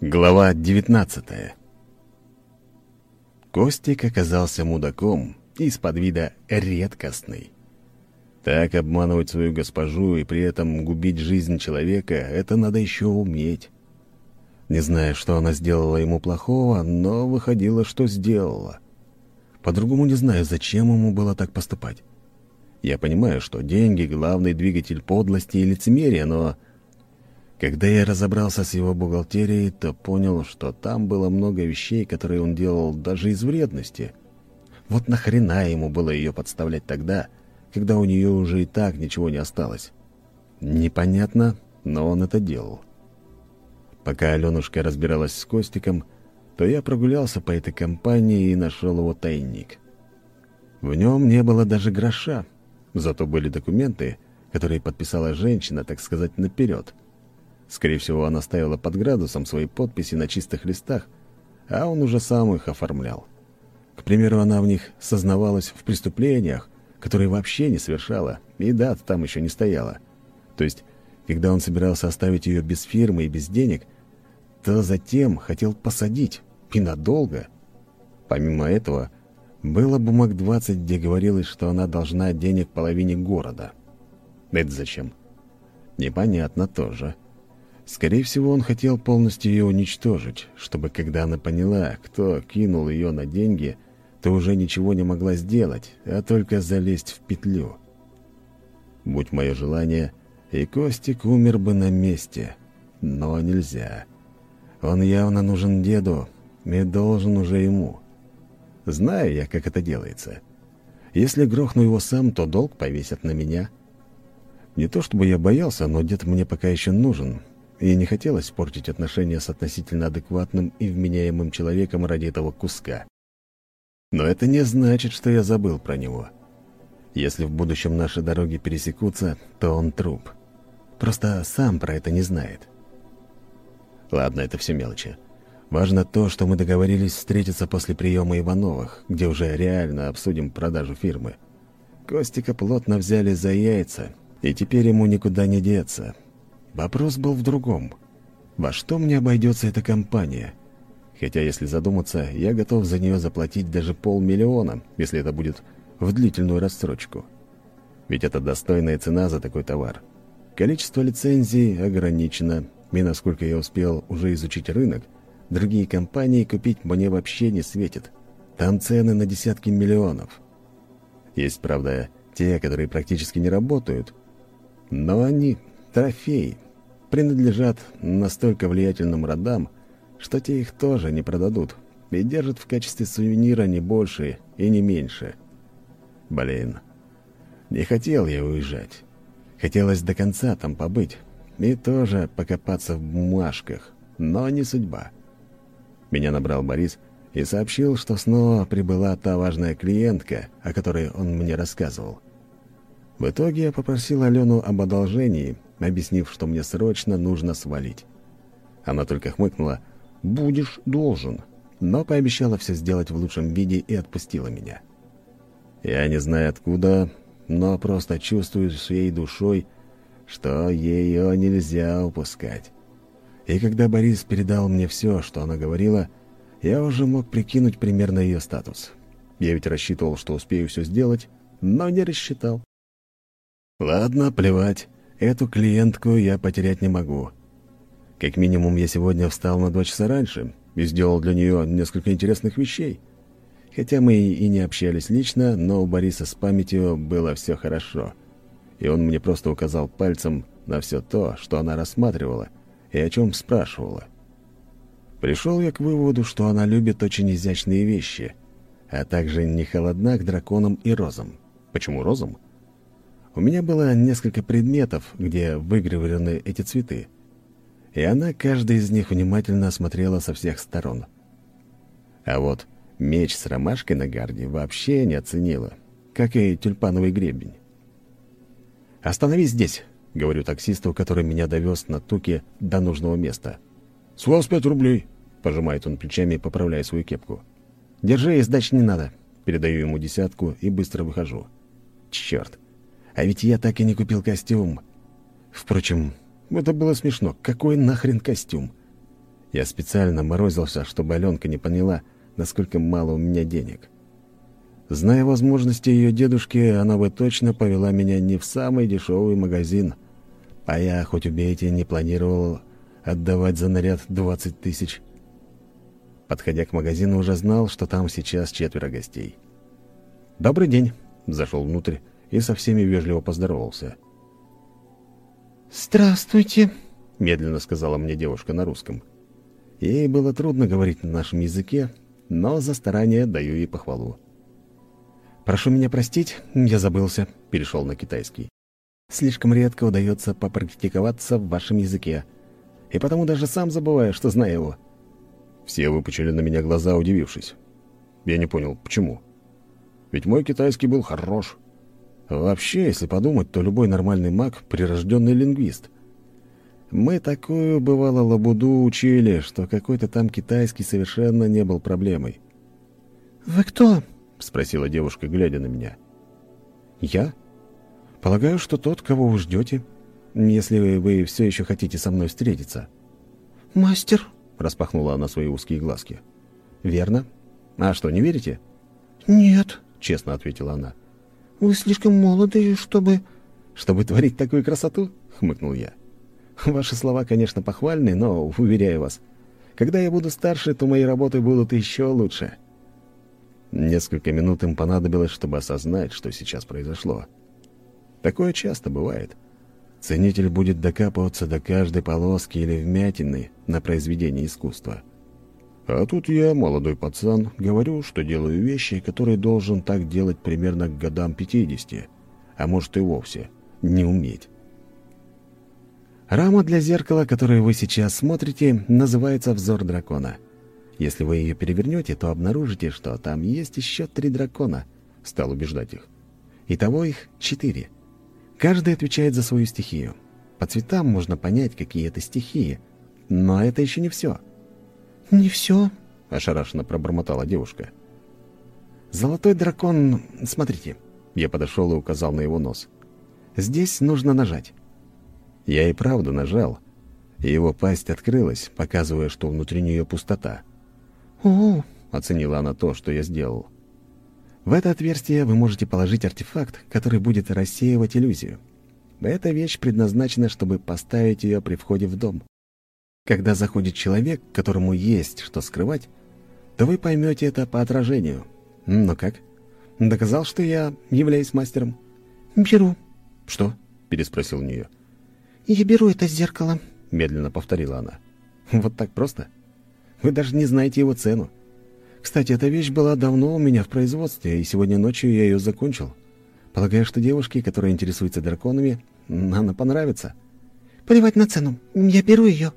Глава 19 Костик оказался мудаком из-под вида редкостный. Так обманывать свою госпожу и при этом губить жизнь человека — это надо еще уметь. Не знаю, что она сделала ему плохого, но выходило, что сделала. По-другому не знаю, зачем ему было так поступать. Я понимаю, что деньги — главный двигатель подлости и лицемерия, но когда я разобрался с его бухгалтерией, то понял, что там было много вещей, которые он делал даже из вредности. Вот нахрена ему было ее подставлять тогда, когда у нее уже и так ничего не осталось? Непонятно, но он это делал. Пока Аленушка разбиралась с Костиком, то я прогулялся по этой компании и нашел его тайник. В нем не было даже гроша, зато были документы, которые подписала женщина, так сказать, наперед — Скорее всего, она ставила под градусом свои подписи на чистых листах, а он уже сам их оформлял. К примеру, она в них сознавалась в преступлениях, которые вообще не совершала, и дат там еще не стояла. То есть, когда он собирался оставить ее без фирмы и без денег, то затем хотел посадить, и надолго. Помимо этого, было бумаг 20, где говорилось, что она должна денег половине города. Это зачем? Непонятно тоже. — Скорее всего, он хотел полностью ее уничтожить, чтобы, когда она поняла, кто кинул ее на деньги, то уже ничего не могла сделать, а только залезть в петлю. Будь мое желание, и Костик умер бы на месте. Но нельзя. Он явно нужен деду и должен уже ему. Знаю я, как это делается. Если грохну его сам, то долг повесят на меня. Не то чтобы я боялся, но дед мне пока еще нужен, и не хотелось портить отношения с относительно адекватным и вменяемым человеком ради этого куска. Но это не значит, что я забыл про него. Если в будущем наши дороги пересекутся, то он труп. Просто сам про это не знает. Ладно, это все мелочи. Важно то, что мы договорились встретиться после приема Ивановых, где уже реально обсудим продажу фирмы. Костика плотно взяли за яйца, и теперь ему никуда не деться, Вопрос был в другом. Во что мне обойдется эта компания? Хотя, если задуматься, я готов за нее заплатить даже полмиллиона, если это будет в длительную рассрочку. Ведь это достойная цена за такой товар. Количество лицензий ограничено, и насколько я успел уже изучить рынок, другие компании купить мне вообще не светит. Там цены на десятки миллионов. Есть, правда, те, которые практически не работают, но они трофеи, принадлежат настолько влиятельным родам, что те их тоже не продадут и держат в качестве сувенира не больше и не меньше. Блин, не хотел я уезжать. Хотелось до конца там побыть и тоже покопаться в бумажках, но не судьба. Меня набрал Борис и сообщил, что снова прибыла та важная клиентка, о которой он мне рассказывал. В итоге я попросил Алену об одолжении объяснив, что мне срочно нужно свалить. Она только хмыкнула «Будешь должен», но пообещала все сделать в лучшем виде и отпустила меня. Я не знаю откуда, но просто чувствую своей душой, что ее нельзя упускать. И когда Борис передал мне все, что она говорила, я уже мог прикинуть примерно ее статус. Я ведь рассчитывал, что успею все сделать, но не рассчитал. Ладно, плевать. Эту клиентку я потерять не могу. Как минимум, я сегодня встал на два часа раньше и сделал для нее несколько интересных вещей. Хотя мы и не общались лично, но у Бориса с памятью было все хорошо. И он мне просто указал пальцем на все то, что она рассматривала и о чем спрашивала. Пришел я к выводу, что она любит очень изящные вещи, а также не холодна к драконам и розам. Почему розам? У меня было несколько предметов, где выгравированы эти цветы, и она каждый из них внимательно осмотрела со всех сторон. А вот меч с ромашкой на гарде вообще не оценила, как и тюльпановый гребень. «Остановись здесь», — говорю таксисту, который меня довез на туке до нужного места. «С вас пять рублей», — пожимает он плечами, поправляя свою кепку. «Держи, сдачи не надо», — передаю ему десятку и быстро выхожу. «Черт, а ведь я так и не купил костюм. Впрочем, это было смешно. Какой нахрен костюм? Я специально морозился, чтобы Аленка не поняла, насколько мало у меня денег. Зная возможности ее дедушки, она бы точно повела меня не в самый дешевый магазин. А я, хоть убейте, не планировал отдавать за наряд 20 тысяч. Подходя к магазину, уже знал, что там сейчас четверо гостей. «Добрый день!» — зашел внутрь и со всеми вежливо поздоровался. «Здравствуйте!» — медленно сказала мне девушка на русском. Ей было трудно говорить на нашем языке, но за старание даю ей похвалу. «Прошу меня простить, я забылся», — перешел на китайский. «Слишком редко удается попрактиковаться в вашем языке, и потому даже сам забываю, что знаю его». Все выпучили на меня глаза, удивившись. Я не понял, почему. Ведь мой китайский был хорош. Вообще, если подумать, то любой нормальный маг — прирожденный лингвист. Мы такую, бывало, лабуду учили, что какой-то там китайский совершенно не был проблемой. «Вы кто?» — спросила девушка, глядя на меня. «Я? Полагаю, что тот, кого вы ждете, если вы все еще хотите со мной встретиться». «Мастер?» — распахнула она свои узкие глазки. «Верно. А что, не верите?» «Нет», — честно ответила она. «Вы слишком молоды, чтобы...» «Чтобы творить такую красоту?» — хмыкнул я. «Ваши слова, конечно, похвальны, но, уверяю вас, когда я буду старше, то мои работы будут еще лучше». Несколько минут им понадобилось, чтобы осознать, что сейчас произошло. Такое часто бывает. Ценитель будет докапываться до каждой полоски или вмятины на произведении искусства. А тут я, молодой пацан, говорю, что делаю вещи, которые должен так делать примерно к годам 50, а может и вовсе не уметь. Рама для зеркала, которую вы сейчас смотрите, называется «Взор дракона». Если вы ее перевернете, то обнаружите, что там есть еще три дракона, стал убеждать их. Итого их четыре. Каждый отвечает за свою стихию. По цветам можно понять, какие это стихии. Но это еще не все. «Не все», — ошарашенно пробормотала девушка. «Золотой дракон... Смотрите». Я подошел и указал на его нос. «Здесь нужно нажать». Я и правда нажал, и его пасть открылась, показывая, что внутри нее пустота. «О!» — оценила она то, что я сделал. В это отверстие вы можете положить артефакт, который будет рассеивать иллюзию. Эта вещь предназначена, чтобы поставить ее при входе в дом. Когда заходит человек, которому есть что скрывать, то вы поймете это по отражению. Ну как? Доказал, что я являюсь мастером? «Беру». «Что?» — переспросил у нее. «Я беру это зеркало», — медленно повторила она. «Вот так просто?» Вы даже не знаете его цену. Кстати, эта вещь была давно у меня в производстве, и сегодня ночью я ее закончил. Полагаю, что девушке, которая интересуется драконами, она понравится. Плевать на цену. Я беру ее.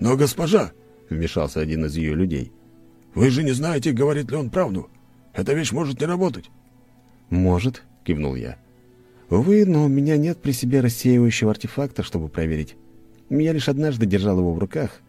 Но, госпожа, — вмешался один из ее людей, — вы же не знаете, говорит ли он правду. Эта вещь может не работать. Может, — кивнул я. Увы, но у меня нет при себе рассеивающего артефакта, чтобы проверить. Я лишь однажды держал его в руках,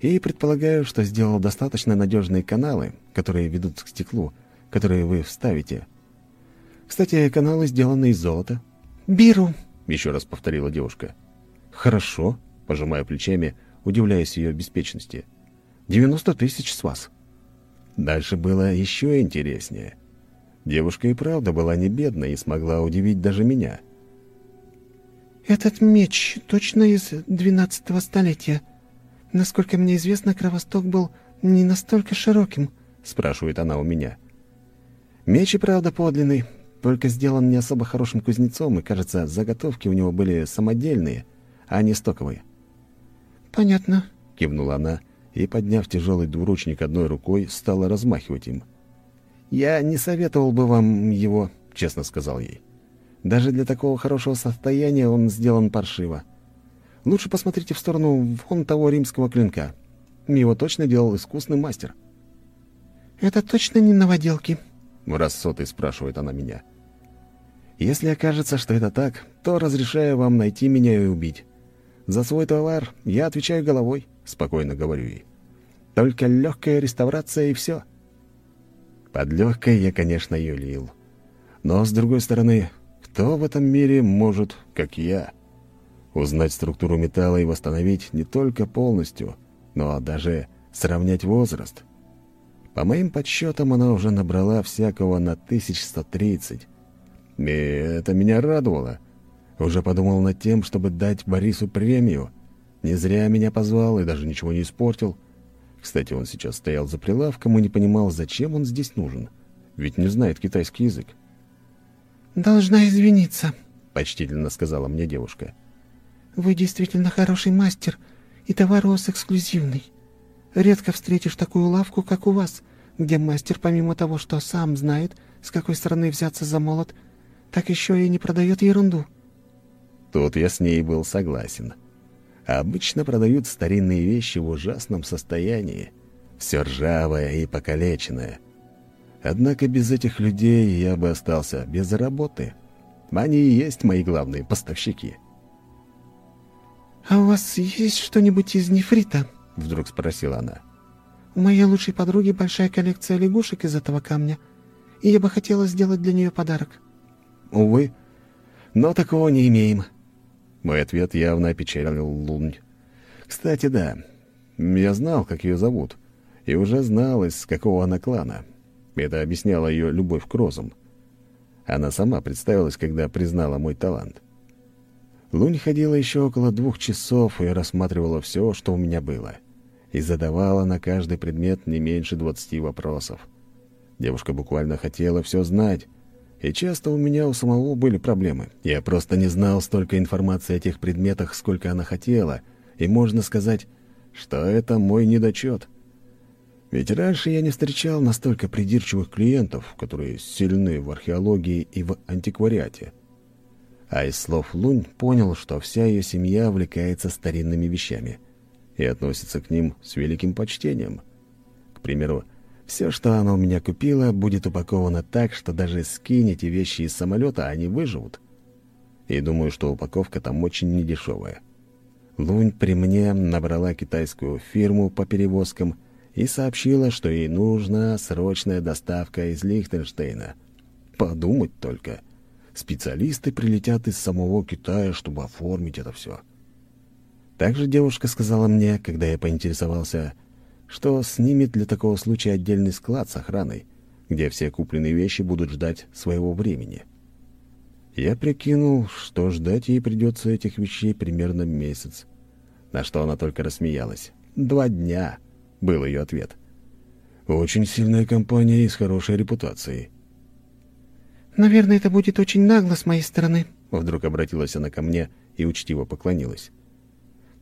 и предполагаю, что сделал достаточно надежные каналы, которые ведут к стеклу, которые вы вставите. Кстати, каналы сделаны из золота. «Беру», — еще раз повторила девушка. «Хорошо», — пожимая плечами, удивляясь ее беспечности. «Девяносто тысяч с вас». Дальше было еще интереснее. Девушка и правда была не бедной и смогла удивить даже меня. «Этот меч точно из двенадцатого столетия?» «Насколько мне известно, кровосток был не настолько широким», — спрашивает она у меня. «Меч и правда подлинный, только сделан не особо хорошим кузнецом, и, кажется, заготовки у него были самодельные, а не стоковые». «Понятно», — кивнула она и, подняв тяжелый двуручник одной рукой, стала размахивать им. «Я не советовал бы вам его», — честно сказал ей. «Даже для такого хорошего состояния он сделан паршиво. Лучше посмотрите в сторону вон того римского клинка. Его точно делал искусный мастер. «Это точно не новоделки?» В раз сотый спрашивает она меня. «Если окажется, что это так, то разрешаю вам найти меня и убить. За свой товар я отвечаю головой», — спокойно говорю ей. «Только легкая реставрация и все». Под легкой я, конечно, юлил. Но, с другой стороны, кто в этом мире может, как я?» Узнать структуру металла и восстановить не только полностью, но даже сравнять возраст. По моим подсчетам, она уже набрала всякого на 1130. И это меня радовало. Уже подумал над тем, чтобы дать Борису премию. Не зря меня позвал и даже ничего не испортил. Кстати, он сейчас стоял за прилавком и не понимал, зачем он здесь нужен. Ведь не знает китайский язык. «Должна извиниться», — почтительно сказала мне девушка. «Вы действительно хороший мастер, и товар у вас эксклюзивный. Редко встретишь такую лавку, как у вас, где мастер, помимо того, что сам знает, с какой стороны взяться за молот, так еще и не продает ерунду». Тут я с ней был согласен. Обычно продают старинные вещи в ужасном состоянии, все ржавое и покалеченное. Однако без этих людей я бы остался без работы. Они и есть мои главные поставщики. «А у вас есть что-нибудь из нефрита?» — вдруг спросила она. «У моей лучшей подруги большая коллекция лягушек из этого камня, и я бы хотела сделать для нее подарок». «Увы, но такого не имеем». Мой ответ явно опечалил Лунь. «Кстати, да, я знал, как ее зовут, и уже знал, из какого она клана. Это объясняло ее любовь к розам. Она сама представилась, когда признала мой талант. Лунь ходила еще около двух часов и рассматривала все, что у меня было. И задавала на каждый предмет не меньше двадцати вопросов. Девушка буквально хотела все знать. И часто у меня у самого были проблемы. Я просто не знал столько информации о тех предметах, сколько она хотела. И можно сказать, что это мой недочет. Ведь раньше я не встречал настолько придирчивых клиентов, которые сильны в археологии и в антиквариате. А из слов Лунь понял, что вся ее семья увлекается старинными вещами и относится к ним с великим почтением. К примеру, все, что она у меня купила, будет упаковано так, что даже скинь эти вещи из самолета, они выживут. И думаю, что упаковка там очень недешевая. Лунь при мне набрала китайскую фирму по перевозкам и сообщила, что ей нужна срочная доставка из Лихтенштейна. Подумать только — Специалисты прилетят из самого Китая, чтобы оформить это все. Также девушка сказала мне, когда я поинтересовался, что снимет для такого случая отдельный склад с охраной, где все купленные вещи будут ждать своего времени. Я прикинул, что ждать ей придется этих вещей примерно месяц. На что она только рассмеялась. «Два дня», — был ее ответ. «Очень сильная компания и с хорошей репутацией». «Наверное, это будет очень нагло с моей стороны», — вдруг обратилась она ко мне и учтиво поклонилась.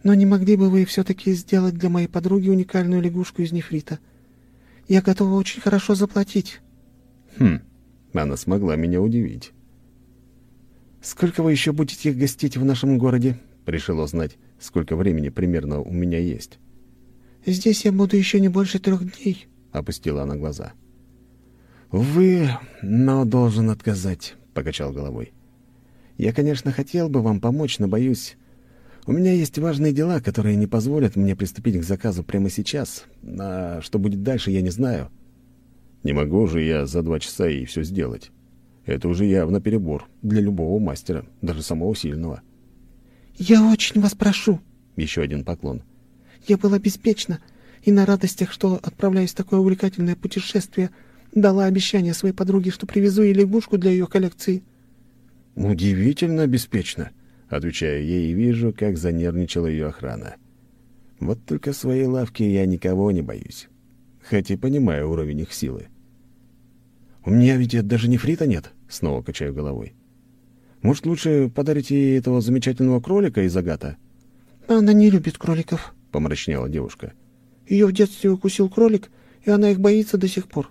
«Но не могли бы вы все-таки сделать для моей подруги уникальную лягушку из нефрита? Я готова очень хорошо заплатить». «Хм, она смогла меня удивить». «Сколько вы еще будете гостить в нашем городе?» — решила узнать, сколько времени примерно у меня есть. «Здесь я буду еще не больше трех дней», — опустила она глаза. «Увы, но должен отказать», — покачал головой. «Я, конечно, хотел бы вам помочь, но боюсь. У меня есть важные дела, которые не позволят мне приступить к заказу прямо сейчас. А что будет дальше, я не знаю». «Не могу же я за два часа и все сделать. Это уже явно перебор для любого мастера, даже самого сильного». «Я очень вас прошу», — еще один поклон. «Я была беспечна и на радостях, что отправляюсь в такое увлекательное путешествие — Дала обещание своей подруге, что привезу ей лягушку для ее коллекции. «Удивительно беспечно», — отвечаю ей и вижу, как занервничала ее охрана. «Вот только своей лавке я никого не боюсь, хоть и понимаю уровень их силы». «У меня ведь даже нефрита нет», — снова качаю головой. «Может, лучше подарите ей этого замечательного кролика из агата?» «Она не любит кроликов», — помрачнела девушка. «Ее в детстве укусил кролик, и она их боится до сих пор».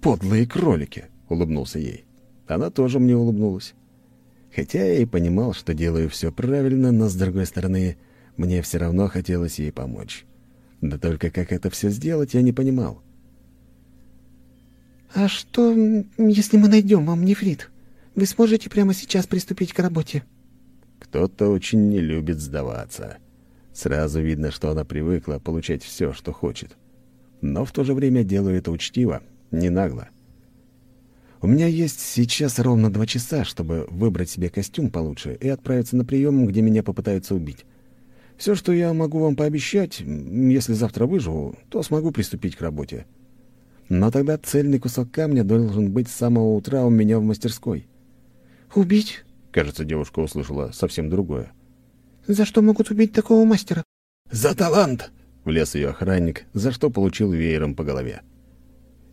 «Подлые кролики!» — улыбнулся ей. Она тоже мне улыбнулась. Хотя я и понимал, что делаю все правильно, но, с другой стороны, мне все равно хотелось ей помочь. Да только как это все сделать, я не понимал. «А что, если мы найдем вам нефрит? Вы сможете прямо сейчас приступить к работе?» Кто-то очень не любит сдаваться. Сразу видно, что она привыкла получать все, что хочет. Но в то же время делаю это учтиво, не нагло. У меня есть сейчас ровно два часа, чтобы выбрать себе костюм получше и отправиться на прием, где меня попытаются убить. Все, что я могу вам пообещать, если завтра выживу, то смогу приступить к работе. Но тогда цельный кусок камня должен быть с самого утра у меня в мастерской. «Убить?» — кажется, девушка услышала совсем другое. «За что могут убить такого мастера?» «За талант!» — влез ее охранник, за что получил веером по голове.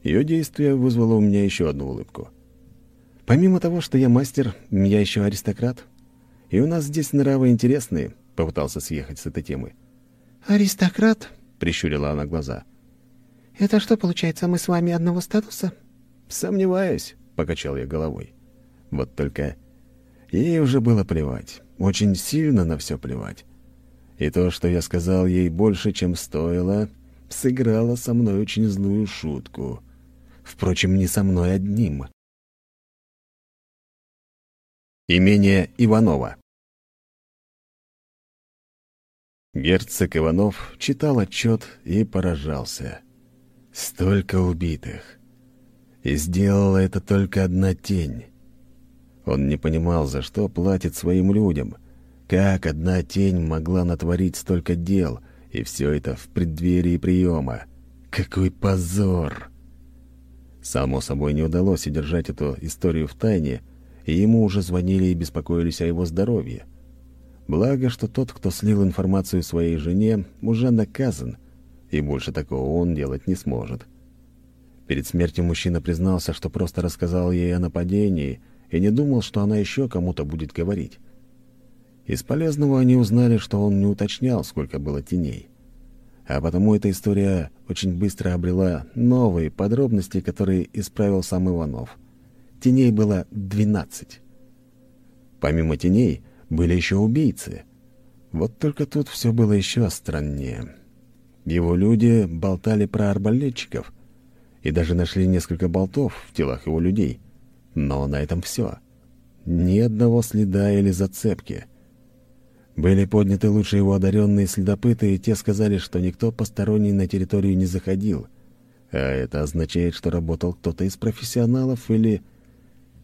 Ее действие вызвало у меня еще одну улыбку. Помимо того, что я мастер, я еще аристократ. И у нас здесь нравы интересные, — попытался съехать с этой темы. «Аристократ?» — прищурила она глаза. «Это что, получается, мы с вами одного статуса?» «Сомневаюсь», — покачал я головой. Вот только ей уже было плевать, очень сильно на все плевать. И то, что я сказал ей больше, чем стоило, сыграло со мной очень злую шутку. Впрочем, не со мной одним. Имение Иванова Герцог Иванов читал отчет и поражался. Столько убитых. И сделала это только одна тень. Он не понимал, за что платит своим людям. Как одна тень могла натворить столько дел, и все это в преддверии приема. Какой позор! Само собой, не удалось удержать эту историю в тайне, и ему уже звонили и беспокоились о его здоровье. Благо, что тот, кто слил информацию своей жене, уже наказан, и больше такого он делать не сможет. Перед смертью мужчина признался, что просто рассказал ей о нападении и не думал, что она еще кому-то будет говорить. Из полезного они узнали, что он не уточнял, сколько было теней. А потому эта история очень быстро обрела новые подробности, которые исправил сам Иванов. Теней было двенадцать. Помимо теней — были еще убийцы. Вот только тут все было еще страннее. Его люди болтали про арбалетчиков и даже нашли несколько болтов в телах его людей. Но на этом все. Ни одного следа или зацепки. Были подняты лучшие его одаренные следопыты, и те сказали, что никто посторонний на территорию не заходил. А это означает, что работал кто-то из профессионалов или...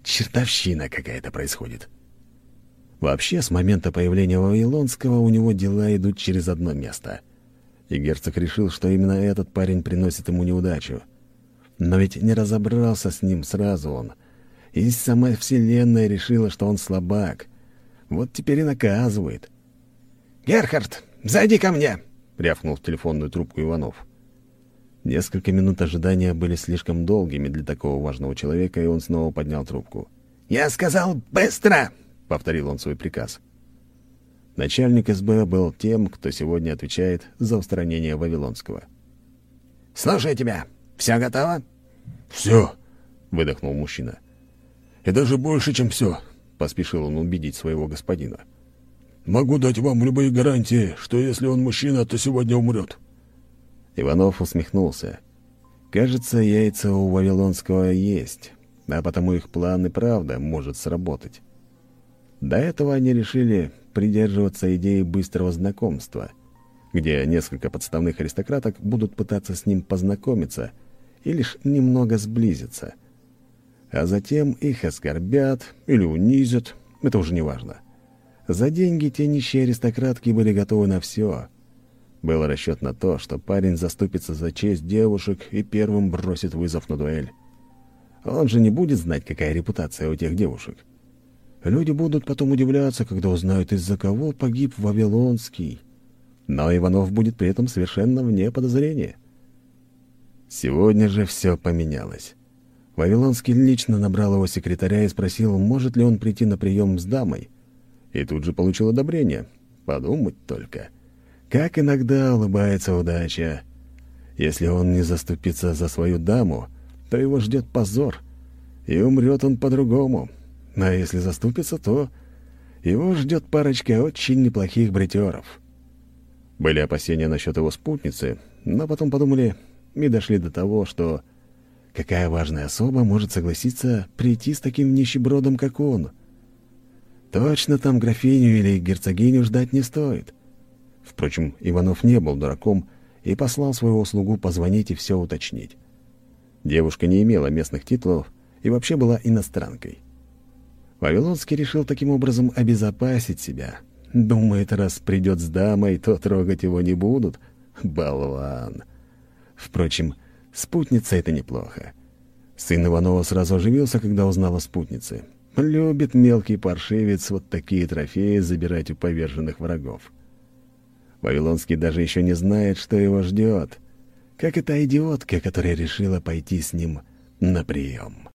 Чертовщина какая-то происходит. Вообще, с момента появления Вавилонского у него дела идут через одно место. И герцог решил, что именно этот парень приносит ему неудачу. Но ведь не разобрался с ним сразу он. И сама Вселенная решила, что он слабак. Вот теперь и наказывает. «Герхард, зайди ко мне!» — рявкнул в телефонную трубку Иванов. Несколько минут ожидания были слишком долгими для такого важного человека, и он снова поднял трубку. «Я сказал, быстро!» — повторил он свой приказ. Начальник СБ был тем, кто сегодня отвечает за устранение Вавилонского. «Слушай тебя. Все готово?» «Все», — выдохнул мужчина. «И даже больше, чем все», — поспешил он убедить своего господина. «Могу дать вам любые гарантии, что если он мужчина, то сегодня умрет». Иванов усмехнулся. «Кажется, яйца у Вавилонского есть, а потому их план и правда может сработать». До этого они решили придерживаться идеи быстрого знакомства, где несколько подставных аристократок будут пытаться с ним познакомиться и лишь немного сблизиться. А затем их оскорбят или унизят, это уже не важно. За деньги те нищие аристократки были готовы на все. Был расчет на то, что парень заступится за честь девушек и первым бросит вызов на дуэль. Он же не будет знать, какая репутация у тех девушек. Люди будут потом удивляться, когда узнают, из-за кого погиб Вавилонский. Но Иванов будет при этом совершенно вне подозрения. Сегодня же все поменялось. Вавилонский лично набрал его секретаря и спросил, может ли он прийти на прием с дамой. И тут же получил одобрение. Подумать только. Как иногда улыбается удача. Если он не заступится за свою даму, то его ждет позор. И умрет он по-другому, а если заступится, то его ждет парочка очень неплохих бритеров. Были опасения насчет его спутницы, но потом подумали и дошли до того, что какая важная особа может согласиться прийти с таким нищебродом, как он. Точно там графиню или герцогиню ждать не стоит. Впрочем, Иванов не был дураком и послал своего слугу позвонить и все уточнить. Девушка не имела местных титулов и вообще была иностранкой. Вавилонский решил таким образом обезопасить себя, Думает, раз придет с дамой, то трогать его не будут. Болван. Впрочем, спутница — это неплохо. Сын Иванова сразу оживился, когда узнал о спутнице. Любит мелкий паршивец вот такие трофеи забирать у поверженных врагов. Вавилонский даже еще не знает, что его ждет, как и та идиотка, которая решила пойти с ним на прием.